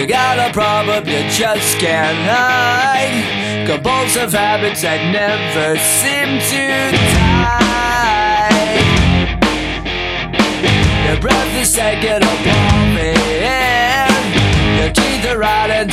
You got a problem you just can't hide. Compulsive habits that never seem to die. Your breath is taking a pumping. Your teeth are rotten